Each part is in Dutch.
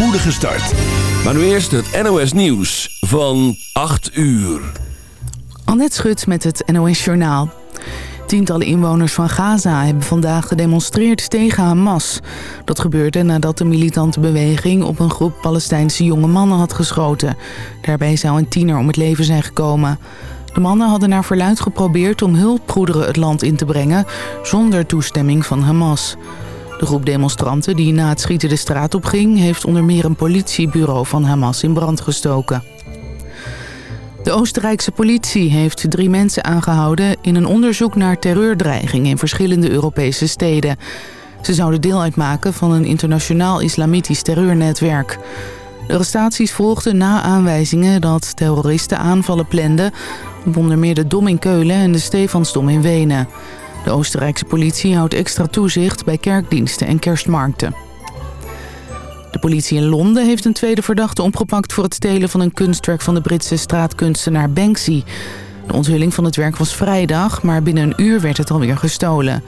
spoedige start. Maar nu eerst het NOS Nieuws van 8 uur. Annette Schut met het NOS Journaal. Tientallen inwoners van Gaza hebben vandaag gedemonstreerd tegen Hamas. Dat gebeurde nadat de militante beweging op een groep Palestijnse jonge mannen had geschoten. Daarbij zou een tiener om het leven zijn gekomen. De mannen hadden naar verluid geprobeerd om hulpgoederen het land in te brengen... zonder toestemming van Hamas. De groep demonstranten die na het schieten de straat op ging... heeft onder meer een politiebureau van Hamas in brand gestoken. De Oostenrijkse politie heeft drie mensen aangehouden... in een onderzoek naar terreurdreiging in verschillende Europese steden. Ze zouden deel uitmaken van een internationaal islamitisch terreurnetwerk. De arrestaties volgden na aanwijzingen dat terroristen aanvallen planden... op onder meer de Dom in Keulen en de Stefansdom in Wenen. De Oostenrijkse politie houdt extra toezicht bij kerkdiensten en kerstmarkten. De politie in Londen heeft een tweede verdachte opgepakt... voor het stelen van een kunstwerk van de Britse straatkunstenaar Banksy. De onthulling van het werk was vrijdag, maar binnen een uur werd het alweer gestolen.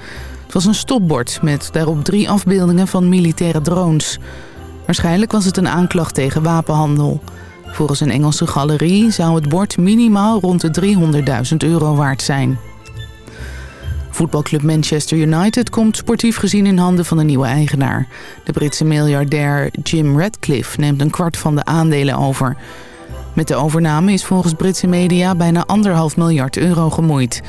Het was een stopbord met daarop drie afbeeldingen van militaire drones. Waarschijnlijk was het een aanklacht tegen wapenhandel. Volgens een Engelse galerie zou het bord minimaal rond de 300.000 euro waard zijn. Voetbalclub Manchester United komt sportief gezien in handen van een nieuwe eigenaar. De Britse miljardair Jim Radcliffe neemt een kwart van de aandelen over. Met de overname is volgens Britse media bijna anderhalf miljard euro gemoeid.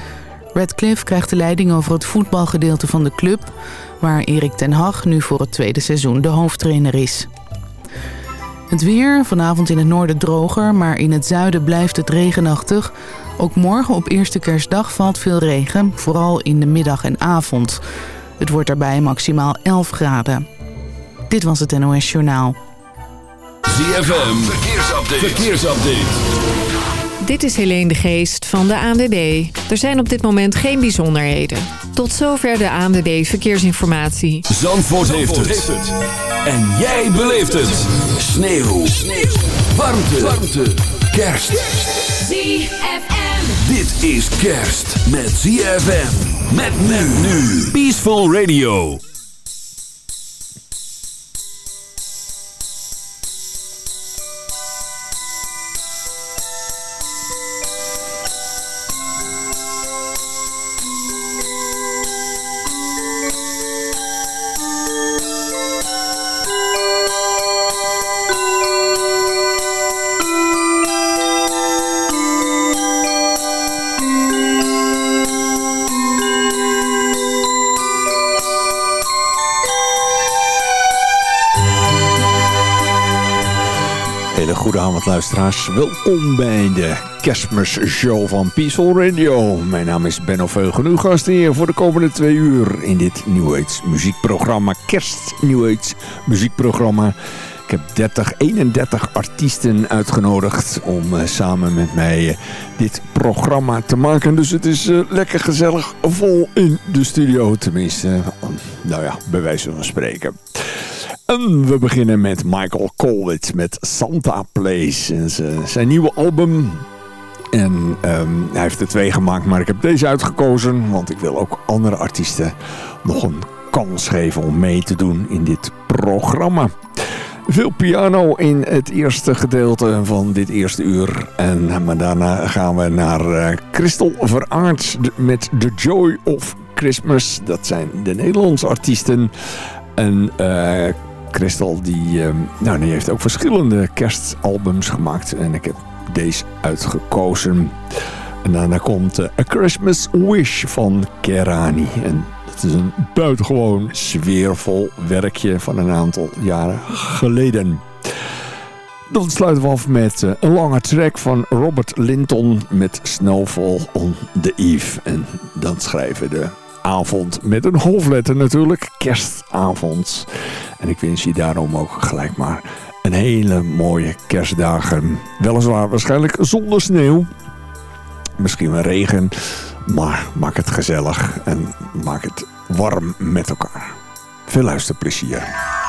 Radcliffe krijgt de leiding over het voetbalgedeelte van de club... waar Erik ten Hag nu voor het tweede seizoen de hoofdtrainer is. Het weer, vanavond in het noorden droger, maar in het zuiden blijft het regenachtig. Ook morgen op eerste kerstdag valt veel regen, vooral in de middag en avond. Het wordt daarbij maximaal 11 graden. Dit was het NOS Journaal. ZFM, verkeersupdate. verkeersupdate. Dit is Helene de Geest van de ANWB. Er zijn op dit moment geen bijzonderheden. Tot zover de ANWB Verkeersinformatie. Zandvoort, heeft, het. En jij beleeft het. Sneeuw. Sneeuw. Warmte. Warmte. Kerst. ZFM. Dit is kerst met ZFM. Met nu. Peaceful Radio. Welkom bij de kerstmisshow van Peaceful Radio. Mijn naam is Benno Veugen, uw gast hier voor de komende twee uur in dit Age muziekprogramma. Kerst Age muziekprogramma. Ik heb 30, 31 artiesten uitgenodigd om eh, samen met mij eh, dit programma te maken. Dus het is eh, lekker gezellig vol in de studio. Tenminste, nou ja, bij wijze van spreken. En we beginnen met Michael Colwitz met Santa Place. Zijn nieuwe album. En ehm, hij heeft er twee gemaakt, maar ik heb deze uitgekozen. Want ik wil ook andere artiesten nog een kans geven om mee te doen in dit programma. Veel piano in het eerste gedeelte van dit eerste uur. En, maar daarna gaan we naar eh Christel Veraard met The Joy of Christmas. Dat zijn de Nederlandse artiesten. En eh Christel die, eh, nou, die heeft ook verschillende kerstalbums gemaakt. En ik heb deze uitgekozen. En daarna komt eh, A Christmas Wish van Kerani. En dat is een buitengewoon sfeervol werkje van een aantal jaren geleden. Dan sluiten we af met eh, een lange track van Robert Linton met Snowfall on the Eve. En dan schrijven de avond met een hoofdletter natuurlijk, kerstavond. En ik wens je daarom ook gelijk maar een hele mooie kerstdagen. Weliswaar waarschijnlijk zonder sneeuw. Misschien wel regen. Maar maak het gezellig en maak het warm met elkaar. Veel luisterplezier.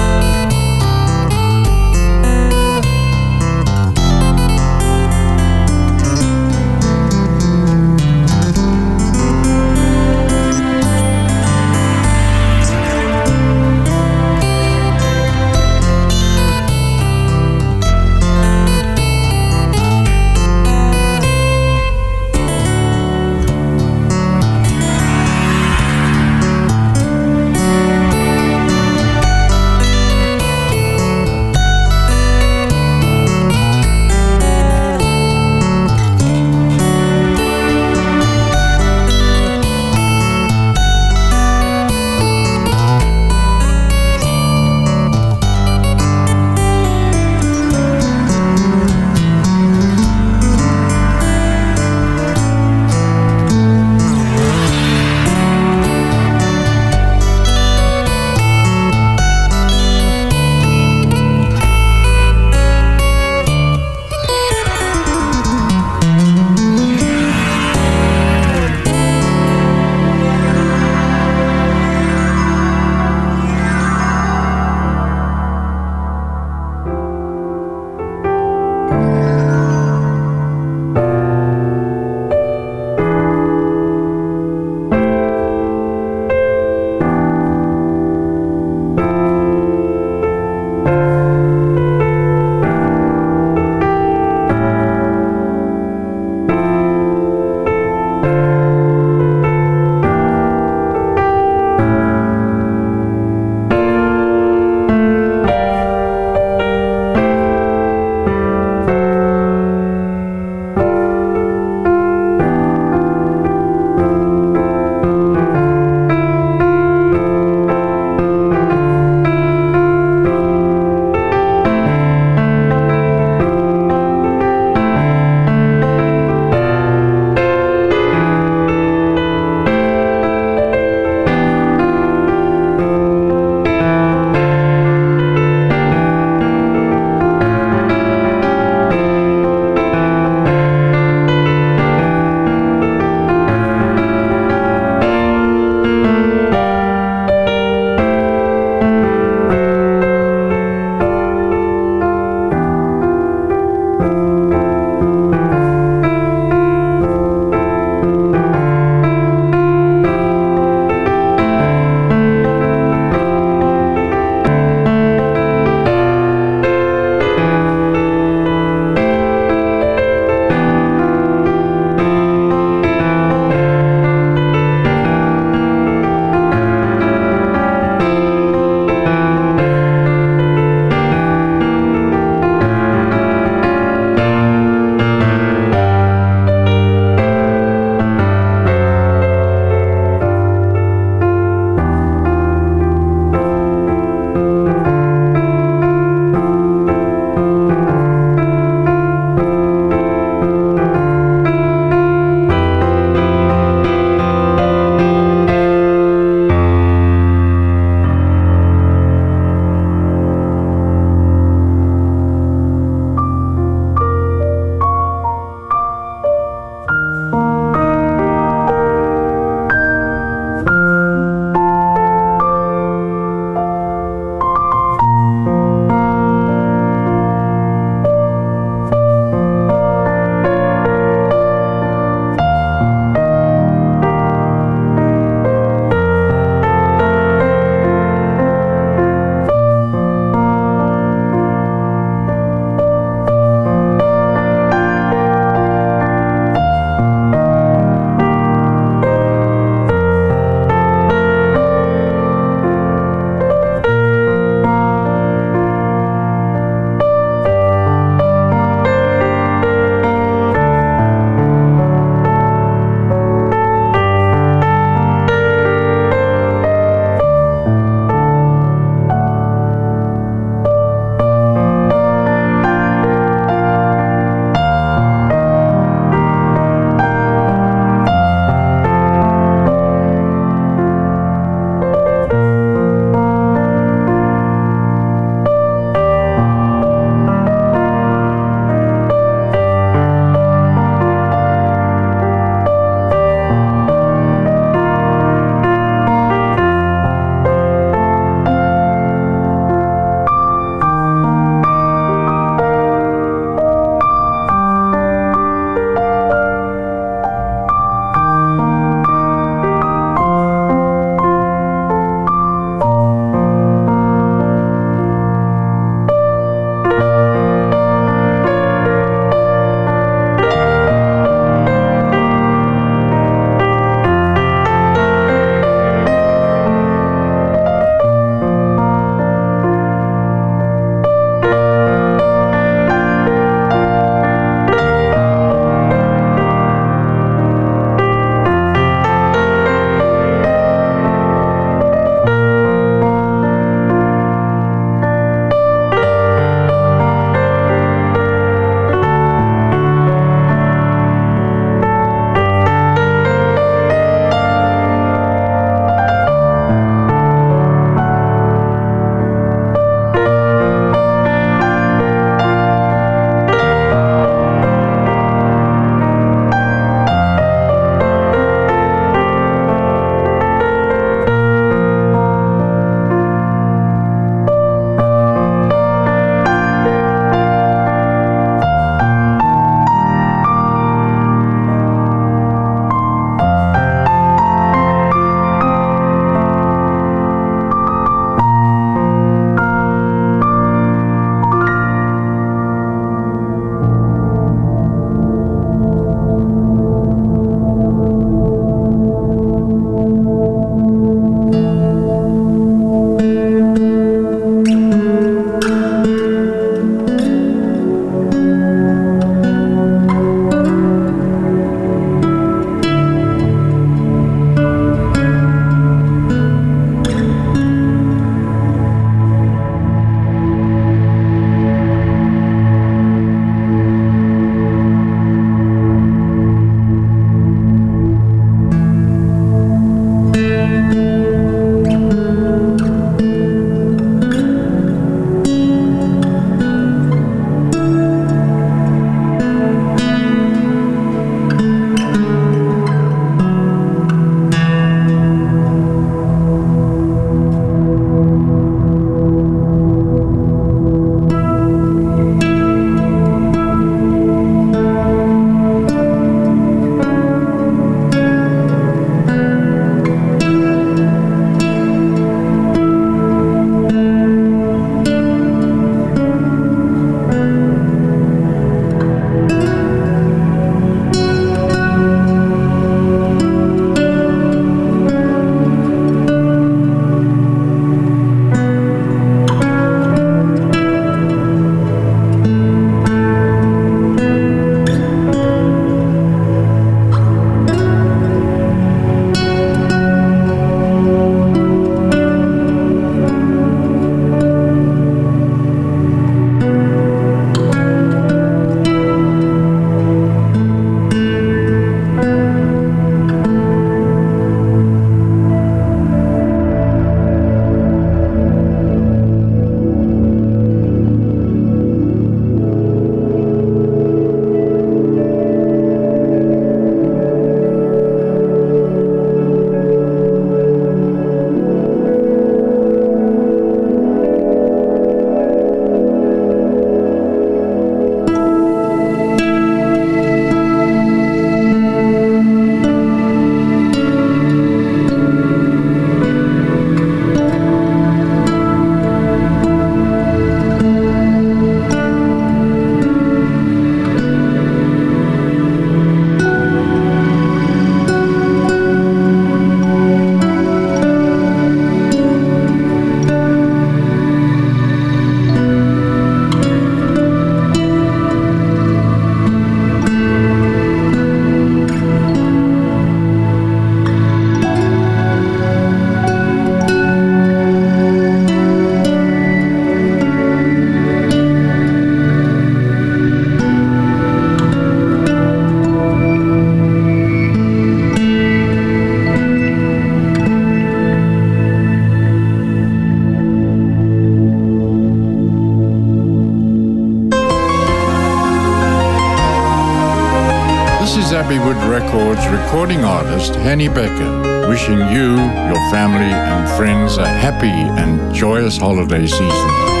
Abbeywood Records recording artist Henny Becker, wishing you, your family, and friends a happy and joyous holiday season.